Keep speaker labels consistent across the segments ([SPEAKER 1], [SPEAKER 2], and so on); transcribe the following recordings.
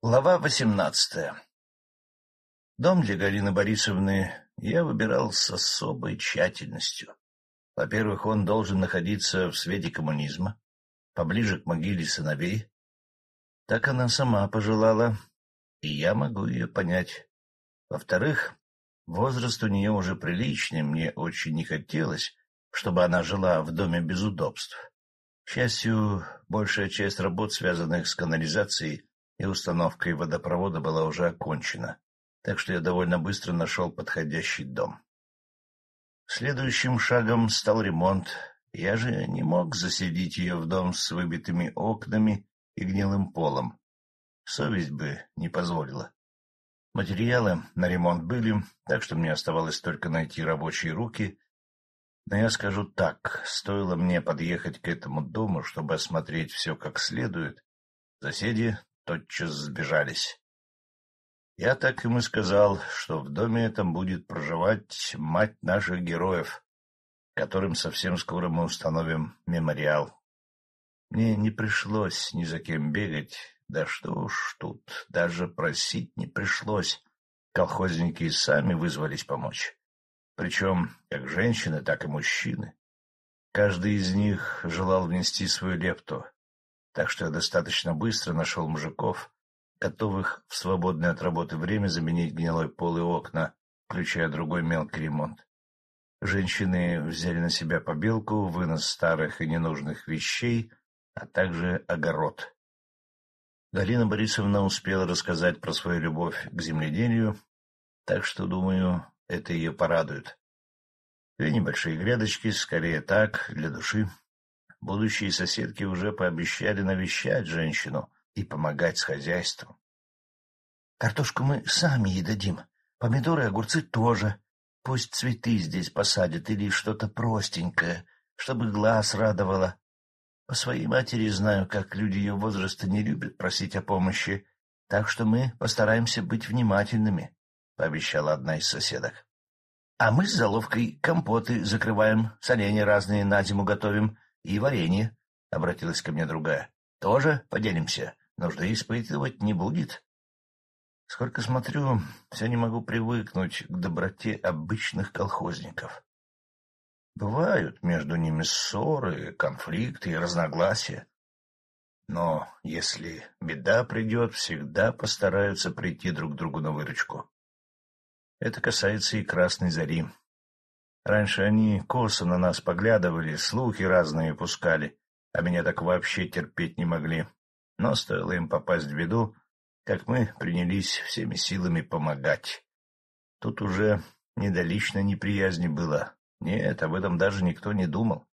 [SPEAKER 1] Глава восемнадцатая Дом для Галины Борисовны я выбирал с особой тщательностью. Во-первых, он должен находиться в свете коммунизма, поближе к могиле сыновей. Так она сама пожелала, и я могу ее понять. Во-вторых, возраст у нее уже приличный, мне очень не хотелось, чтобы она жила в доме без удобств. К счастью, большая часть работ, связанных с канализацией, и установкой водопровода была уже окончена, так что я довольно быстро нашел подходящий дом. Следующим шагом стал ремонт. Я же не мог заселить ее в дом с выбитыми окнами и гнилым полом. Совесть бы не позволила. Материалы на ремонт были, так что мне оставалось только найти рабочие руки. Но я скажу так, стоило мне подъехать к этому дому, чтобы осмотреть все как следует, соседи тотчас сбежались. Я так им и сказал, что в доме этом будет проживать мать наших героев, которым совсем скоро мы установим мемориал. Мне не пришлось ни за кем бегать, да что уж тут, даже просить не пришлось. Колхозники сами вызвались помочь. Причем как женщины, так и мужчины. Каждый из них желал внести свою лепту, так что я достаточно быстро нашел мужиков, готовых в свободное от работы время заменить гнилой пол и окна, включая другой мелкий ремонт. Женщины взяли на себя побелку, вынос старых и ненужных вещей, а также огород. Галина Борисовна успела рассказать про свою любовь к земледелию, так что, думаю, это ее порадует. Две небольшие грядочки, скорее так, для души. Будущие соседки уже пообещали навещать женщину и помогать с хозяйством. — Картошку мы сами ей дадим, помидоры и огурцы тоже. Пусть цветы здесь посадят или что-то простенькое, чтобы глаз радовало. По своей матери знаю, как люди ее возраста не любят просить о помощи, так что мы постараемся быть внимательными, — пообещала одна из соседок. — А мы с заловкой компоты закрываем, соленья разные на зиму готовим — и варенье, — обратилась ко мне другая. — Тоже поделимся. Нужды испытывать не будет. Сколько смотрю, все не могу привыкнуть к доброте обычных колхозников. Бывают между ними ссоры, конфликты и разногласия. Но если беда придет, всегда постараются прийти друг другу на выручку. Это касается и Красной Зари. Раньше они косо на нас поглядывали, слухи разные пускали, а меня так вообще терпеть не могли. Но стоило им попасть в беду, как мы принялись всеми силами помогать. Тут уже не до личной неприязни было. Нет, об этом даже никто не думал.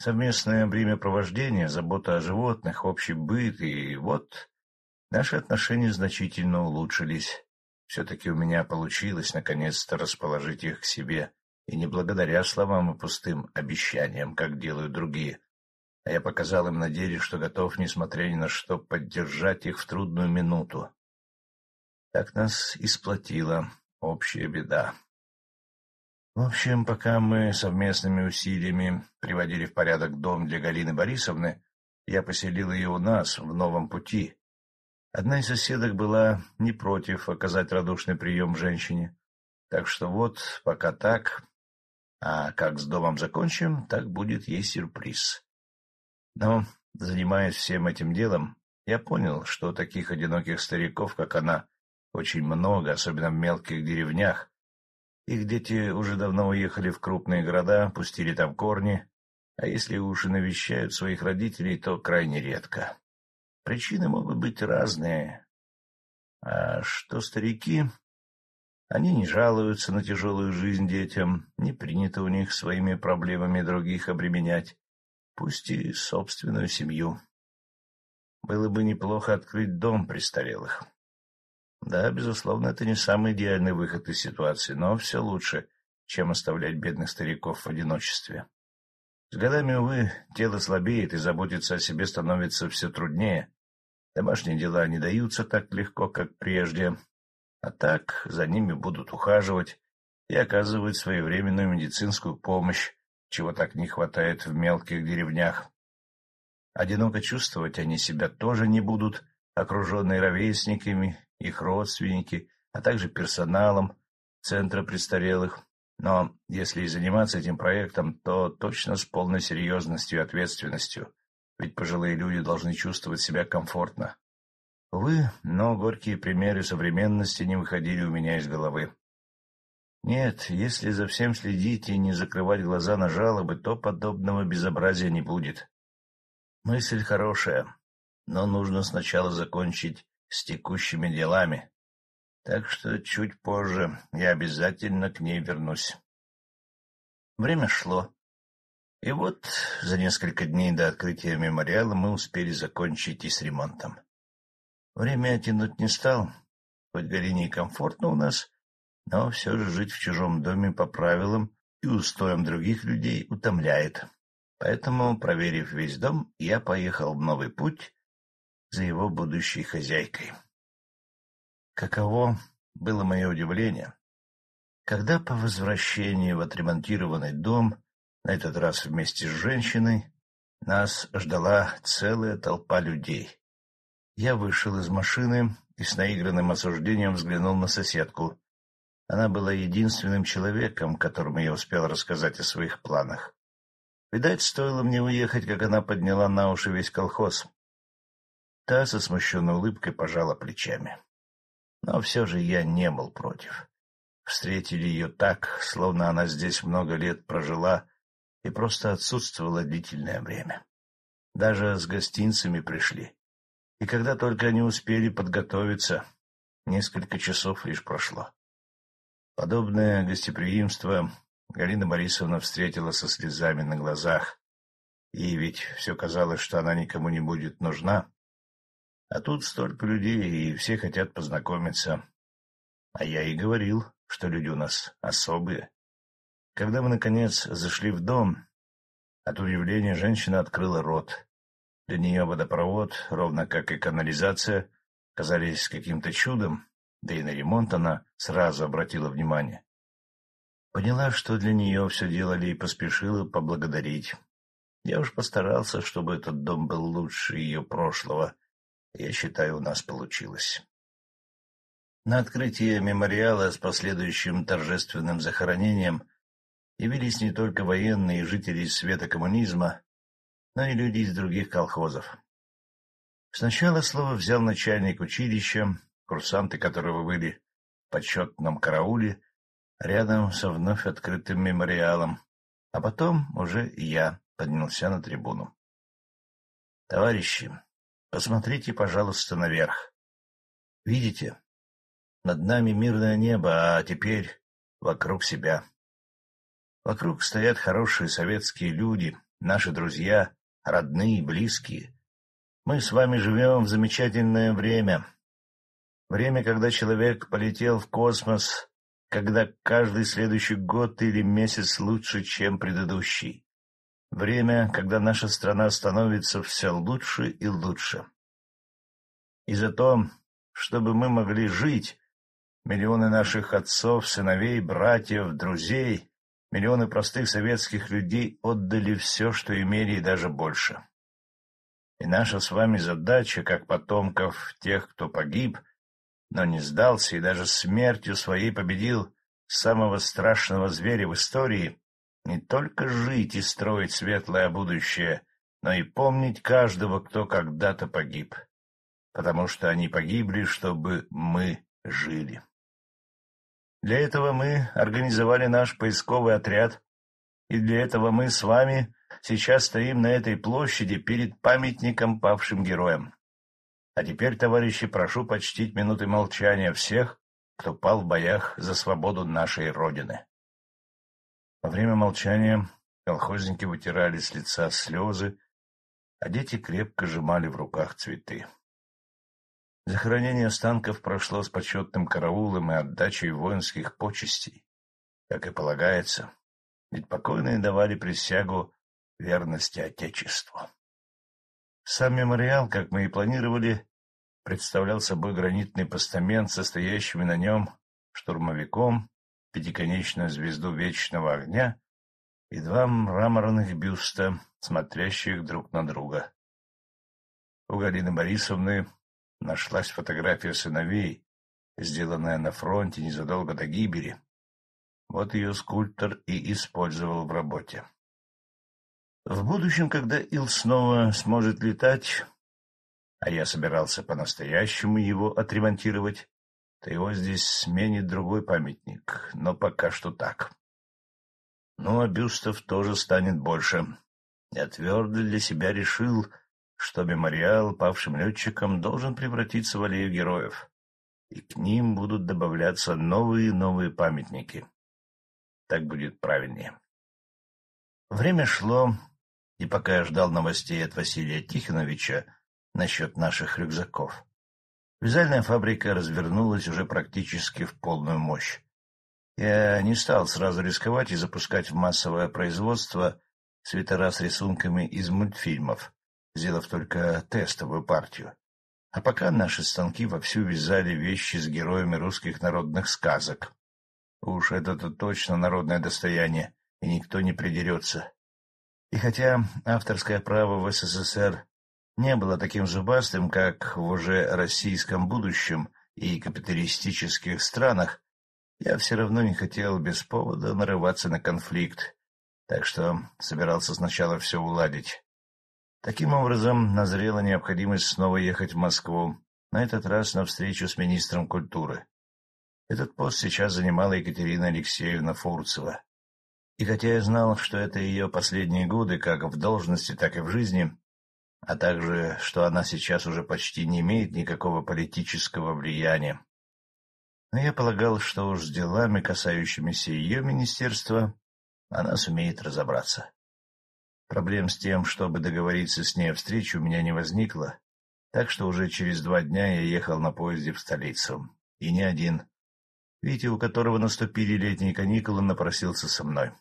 [SPEAKER 1] Совместное времяпровождение, забота о животных, общий быт, и вот наши отношения значительно улучшились. Все-таки у меня получилось наконец-то расположить их к себе и не благодаря словам и пустым обещаниям, как делают другие. А я показал им на деле, что готов, несмотря ни на что, поддержать их в трудную минуту. Так нас и сплотила общая беда. В общем, пока мы совместными усилиями приводили в порядок дом для Галины Борисовны, я поселил ее у нас в новом пути. Одна из соседок была не против оказать радушный прием женщине. Так что вот, пока так, а как с домом закончим, так будет ей сюрприз. Но, занимаясь всем этим делом, я понял, что таких одиноких стариков, как она, очень много, особенно в мелких деревнях. Их дети уже давно уехали в крупные города, пустили там корни, а если уж и навещают своих родителей, то крайне редко. Причины могут быть разные. А что старики, они не жалуются на тяжелую жизнь детям, не принято у них своими проблемами других обременять, пусть и собственную семью. Было бы неплохо открыть дом престарелых. Да, безусловно, это не самый идеальный выход из ситуации, но все лучше, чем оставлять бедных стариков в одиночестве. С годами, увы, тело слабеет, и заботиться о себе становится все труднее. Домашние дела не даются так легко, как прежде, а так за ними будут ухаживать и оказывать своевременную медицинскую помощь, чего так не хватает в мелких деревнях. Одиноко чувствовать они себя тоже не будут, окруженный ровесниками, их родственники, а также персоналом Центра престарелых. Но если и заниматься этим проектом, то точно с полной серьезностью и ответственностью, ведь пожилые люди должны чувствовать себя комфортно. Увы, но горькие примеры современности не выходили у меня из головы. Нет, если за всем следить и не закрывать глаза на жалобы, то подобного безобразия не будет. Мысль хорошая, но нужно сначала закончить с текущими делами. Так что чуть позже я обязательно к ней вернусь. Время шло. И вот за несколько дней до открытия мемориала мы успели закончить и с ремонтом. Время тянуть не стал, хоть Галине и комфортно у нас, но все же жить в чужом доме по правилам и устоям других людей утомляет. Поэтому, проверив весь дом, я поехал в новый путь за его будущей хозяйкой. Каково было мое удивление, когда по возвращении в отремонтированный дом, на этот раз вместе с женщиной, нас ждала целая толпа людей. Я вышел из машины и с наигранным осуждением взглянул на соседку, она была единственным человеком, которому я успел рассказать о своих планах. Видать, стоило мне уехать, как она подняла на уши весь колхоз. Та со смущенной улыбкой пожала плечами. Но все же я не был против. Встретили ее так, словно она здесь много лет прожила и просто отсутствовала длительное время. Даже с гостинцами пришли. И когда только они успели подготовиться, несколько часов лишь прошло. Подобное гостеприимство Галина Борисовна встретила со слезами на глазах. И ведь все казалось, что она никому не будет нужна. А тут столько людей, и все хотят познакомиться. А я и говорил, что люди у нас особые. Когда мы, наконец, зашли в дом, от удивления женщина открыла рот. Для нее водопровод, ровно как и канализация, казались каким-то чудом, да и на ремонт она сразу обратила внимание. Поняла, что для нее все делали, и поспешила поблагодарить. Я уж постарался, чтобы этот дом был лучше ее прошлого. Я считаю, у нас получилось. На открытие мемориала с последующим торжественным захоронением явились не только военные и жители света коммунизма, но и люди из других колхозов. Сначала слово взял начальник училища, курсанты которого были в почетном карауле рядом со вновь открытым мемориалом, а потом уже я поднялся на трибуну. — Товарищи, посмотрите, пожалуйста, наверх. Видите? Над нами мирное небо, а теперь вокруг себя. Вокруг стоят хорошие советские люди, наши друзья, родные, близкие. Мы с вами живем в замечательное время, Время, когда человек полетел в космос, когда каждый следующий год или месяц лучше, чем предыдущий. Время, когда наша страна становится все лучше и лучше. И за то, чтобы мы могли жить, миллионы наших отцов, сыновей, братьев, друзей, миллионы простых советских людей отдали все, что имели, и даже больше. И наша с вами задача, как потомков тех, кто погиб, но не сдался и даже смертью своей победил самого страшного зверя в истории, не только жить и строить светлое будущее, но и помнить каждого, кто когда-то погиб, потому что они погибли, чтобы мы жили. Для этого мы организовали наш поисковый отряд, и для этого мы с вами сейчас стоим на этой площади перед памятником павшим героям. А теперь, товарищи, прошу почтить минуты молчания всех, кто пал в боях за свободу нашей Родины. Во время молчания колхозники вытирали с лица слезы, а дети крепко сжимали в руках цветы. Захоронение останков прошло с почетным караулом и отдачей воинских почестей, как и полагается, ведь покойные давали присягу верности Отечеству. Сам мемориал, как мы и планировали, представлял собой гранитный постамент, состоящий на нем штурмовиком, пятиконечную звезду вечного огня и два мраморных бюста, смотрящих друг на друга. У Галины Борисовны нашлась фотография сыновей, сделанная на фронте незадолго до гибели. Вот ее скульптор и использовал в работе. В будущем, когда Ил снова сможет летать, а я собирался по-настоящему его отремонтировать, то его здесь сменит другой памятник, но пока что так. Ну, а бюстов тоже станет больше. Я твердо для себя решил, что мемориал павшим летчикам должен превратиться в аллею героев, и к ним будут добавляться новые и новые памятники. Так будет правильнее. Время шло, и пока я ждал новостей от Василия Тихоновича насчет наших рюкзаков, вязальная фабрика развернулась уже практически в полную мощь. Я не стал сразу рисковать и запускать в массовое производство свитера с рисунками из мультфильмов, сделав только тестовую партию. А пока наши станки вовсю вязали вещи с героями русских народных сказок. Уж это-то точно народное достояние, и никто не придерется. И хотя авторское право в СССР не было таким зубастым, как в уже российском будущем и капиталистических странах, я все равно не хотел без повода нарываться на конфликт, так что собирался сначала все уладить. Таким образом, назрела необходимость снова ехать в Москву, на этот раз на встречу с министром культуры. Этот пост сейчас занимала Екатерина Алексеевна Фурцева. И хотя я знал, что это ее последние годы как в должности, так и в жизни, а также, что она сейчас уже почти не имеет никакого политического влияния, но я полагал, что уж с делами, касающимися ее министерства, она сумеет разобраться. Проблем с тем, чтобы договориться с ней о встрече, у меня не возникло, так что уже через два дня я ехал на поезде в столицу. И не один. Витя, у которого наступили летние каникулы, напросился со мной.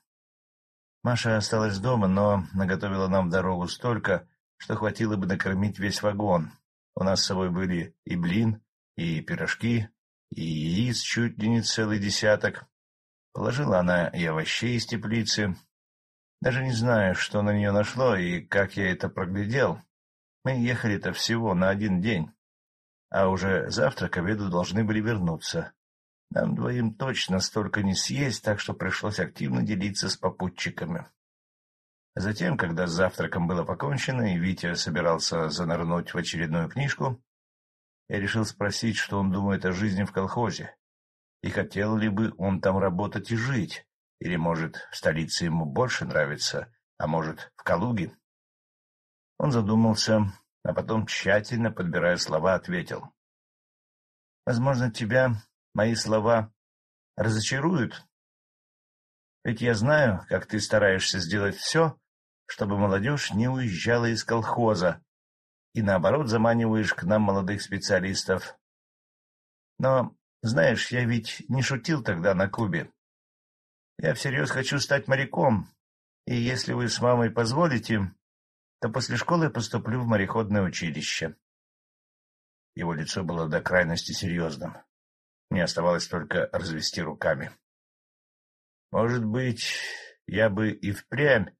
[SPEAKER 1] Маша осталась дома, но наготовила нам в дорогу столько, что хватило бы накормить весь вагон. У нас с собой были и блин, и пирожки, и яиц чуть ли не целый десяток. Положила она и овощей из теплицы, даже не знаю, что на нее нашло и как я это проглядел. Мы ехали-то всего на один день, а уже завтра к обеду должны были вернуться. Нам двоим точно столько не съесть, так что пришлось активно делиться с попутчиками. Затем, когда с завтраком было покончено, и Витя собирался занырнуть в очередную книжку, я решил спросить, что он думает о жизни в колхозе, и хотел ли бы он там работать и жить, или, может, в столице ему больше нравится, а может, в Калуге? Он задумался, а потом, тщательно подбирая слова, ответил. — Возможно, тебя мои слова разочаруют. Ведь я знаю, как ты стараешься сделать все, чтобы молодежь не уезжала из колхоза, и, наоборот, заманиваешь к нам молодых специалистов. Но, знаешь, я ведь не шутил тогда на Кубе. Я всерьез хочу стать моряком, и если вы с мамой позволите, то после школы поступлю в мореходное училище. Его лицо было до крайности серьезным. Мне оставалось только развести руками. Может быть, я бы и впрямь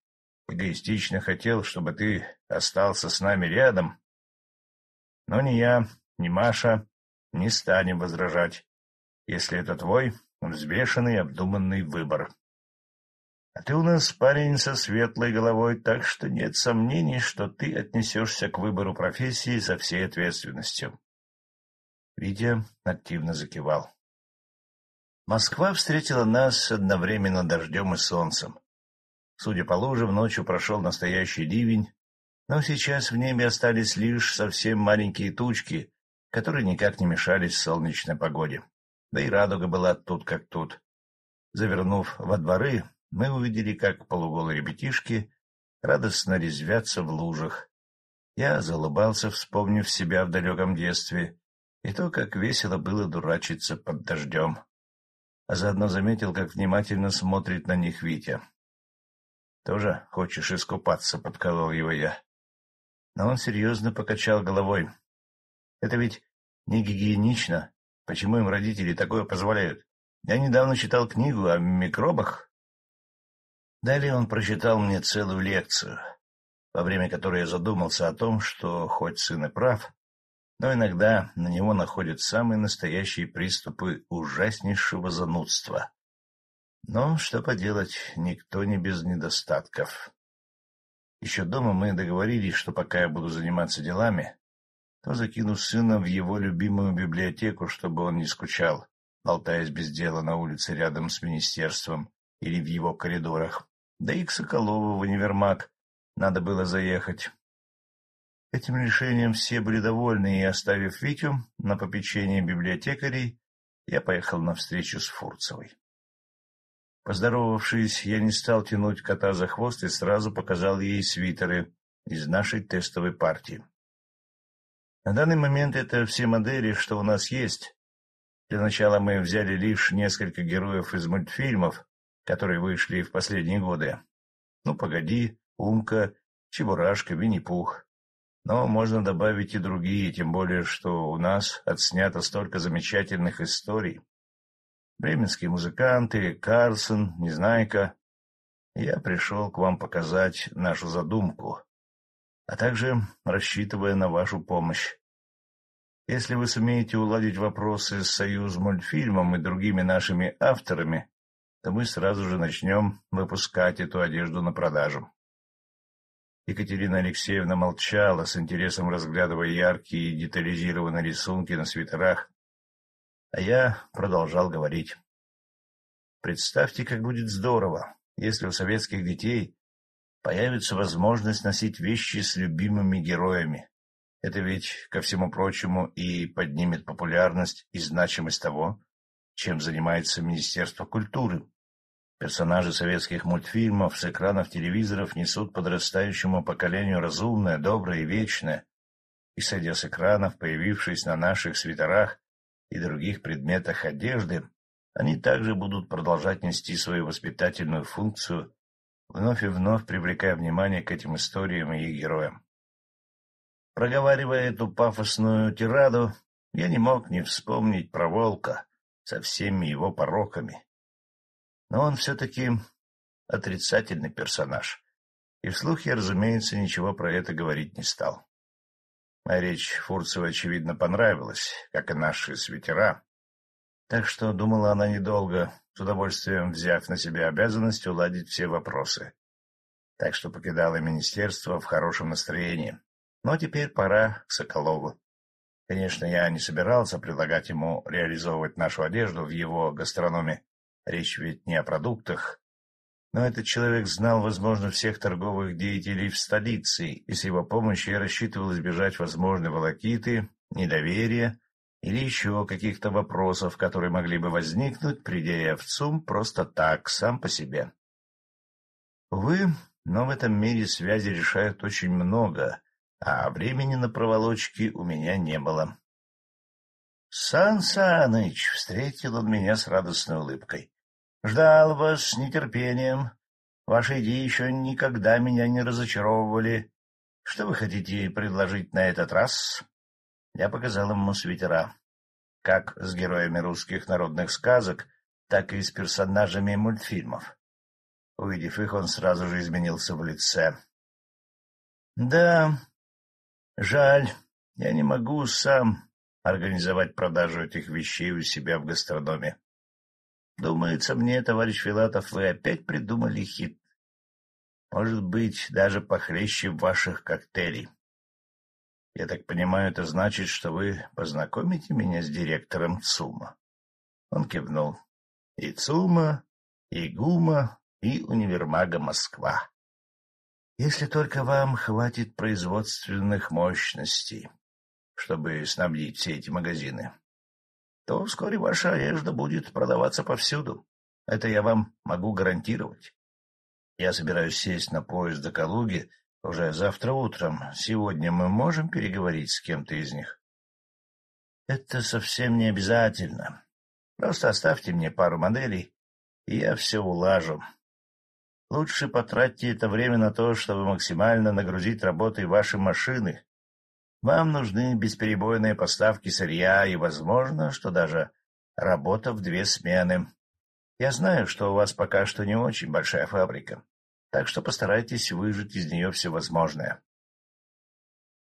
[SPEAKER 1] эгоистично хотел, чтобы ты остался с нами рядом. Но ни я, ни Маша не станем возражать, если это твой взвешенный, обдуманный выбор. А ты у нас парень со светлой головой, так что нет сомнений, что ты отнесешься к выбору профессии со всей ответственностью. Витя активно закивал. Москва встретила нас одновременно дождем и солнцем. Судя по лужам, ночью прошел настоящий ливень, но сейчас в небе остались лишь совсем маленькие тучки, которые никак не мешались солнечной погоде да и радуга была тут как тут. Завернув во дворы, мы увидели, как полуголые ребятишки радостно резвятся в лужах. Я залыбался, вспомнив себя в далеком детстве, и то, как весело было дурачиться под дождем. А заодно заметил, как внимательно смотрит на них Витя. — Тоже хочешь искупаться? — подколол его я. Но он серьезно покачал головой. — Это ведь не гигиенично Почему им родители такое позволяют? Я недавно читал книгу о микробах. Далее он прочитал мне целую лекцию, во время которой я задумался о том, что, хоть сын и прав, но иногда на него находят самые настоящие приступы ужаснейшего занудства. Но что поделать, никто не без недостатков. Еще дома мы договорились, что пока я буду заниматься делами, то закину сына в его любимую библиотеку, чтобы он не скучал, болтаясь без дела на улице рядом с министерством или в его коридорах. Да и к Соколову в универмаг надо было заехать. Этим решением все были довольны, и, оставив Витю на попечение библиотекарей, я поехал на встречу с Фурцевой. Поздоровавшись, я не стал тянуть кота за хвост и сразу показал ей свитеры из нашей тестовой партии. На данный момент это все модели, что у нас есть. Для начала мы взяли лишь несколько героев из мультфильмов, которые вышли в последние годы. Ну, погоди, Умка, Чебурашка, Винни-Пух. Но можно добавить и другие, тем более, что у нас отснято столько замечательных историй бременские музыканты, Карсон, Незнайка. Я пришел к вам показать нашу задумку, а также рассчитывая на вашу помощь. Если вы сумеете уладить вопросы с Союз мультфильмом и другими нашими авторами, то мы сразу же начнем выпускать эту одежду на продажу. Екатерина Алексеевна молчала, с интересом разглядывая яркие и детализированные рисунки на свитерах, а я продолжал говорить. Представьте, как будет здорово, если у советских детей появится возможность носить вещи с любимыми героями. Это ведь, ко всему прочему, и поднимет популярность и значимость того, чем занимается Министерство культуры. Персонажи советских мультфильмов с экранов телевизоров несут подрастающему поколению разумное, доброе и вечное. И, сойдя с экранов, появившись на наших свитерах, и других предметах одежды, они также будут продолжать нести свою воспитательную функцию, вновь и вновь привлекая внимание к этим историям и героям. Проговаривая эту пафосную тираду, я не мог не вспомнить про волка со всеми его пороками. Но он все-таки отрицательный персонаж, и вслух я, разумеется, ничего про это говорить не стал. Моя речь Фурцевой, очевидно, понравилась, как и наши свитера. Так что думала она недолго, с удовольствием взяв на себя обязанность уладить все вопросы. Так что покидала министерство в хорошем настроении. Но теперь пора к Соколову. Конечно, я не собирался предлагать ему реализовывать нашу одежду в его гастрономе. Речь ведь не о продуктах, но этот человек знал, возможно, всех торговых деятелей в столице, и с его помощью я рассчитывал избежать возможной волокиты, недоверия или еще каких-то вопросов, которые могли бы возникнуть, придя я в ЦУМ просто так, сам по себе. Увы, но в этом мире связи решают очень много, а времени на проволочки у меня не было. Сан Саныч встретил он меня с радостной улыбкой. Ждал вас с нетерпением. Ваши идеи еще никогда меня не разочаровывали. Что вы хотите предложить на этот раз? Я показал ему свитера. Как с героями русских народных сказок, так и с персонажами мультфильмов. Увидев их, он сразу же изменился в лице. — Да, жаль, я не могу сам организовать продажу этих вещей у себя в гастрономе. Думается мне, товарищ Филатов, вы опять придумали хит. Может быть, даже похлеще ваших коктейлей. Я так понимаю, это значит, что вы познакомите меня с директором ЦУМа. Он кивнул. И ЦУМа, и ГУМа, и универмага Москва. Если только вам хватит производственных мощностей, чтобы снабдить все эти магазины то вскоре ваша одежда будет продаваться повсюду. Это я вам могу гарантировать. Я собираюсь сесть на поезд до Калуги уже завтра утром. Сегодня мы можем переговорить с кем-то из них? Это совсем не обязательно. Просто оставьте мне пару моделей, и я все улажу. Лучше потратьте это время на то, чтобы максимально нагрузить работой ваши машины, вам нужны бесперебойные поставки сырья и, возможно, что даже работа в две смены. Я знаю, что у вас пока что не очень большая фабрика, так что постарайтесь выжать из нее все возможное.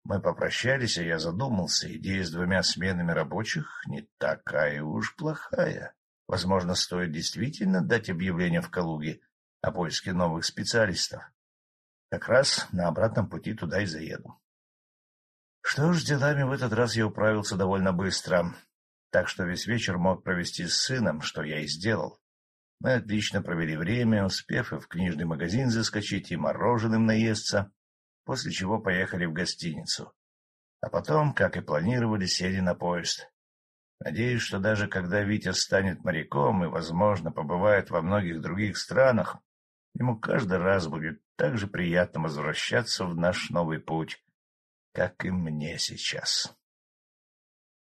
[SPEAKER 1] Мы попрощались, и я задумался. Идея с двумя сменами рабочих не такая уж плохая. Возможно, стоит действительно дать объявление в Калуге о поиске новых специалистов. Как раз на обратном пути туда и заеду. Что ж, с делами в этот раз я управился довольно быстро, так что весь вечер мог провести с сыном, что я и сделал. Мы отлично провели время, успев и в книжный магазин заскочить, и мороженым наесться, после чего поехали в гостиницу. А потом, как и планировали, сели на поезд. Надеюсь, что даже когда Витя станет моряком и, возможно, побывает во многих других странах, ему каждый раз будет так же приятно возвращаться в наш новый путь, как и мне сейчас.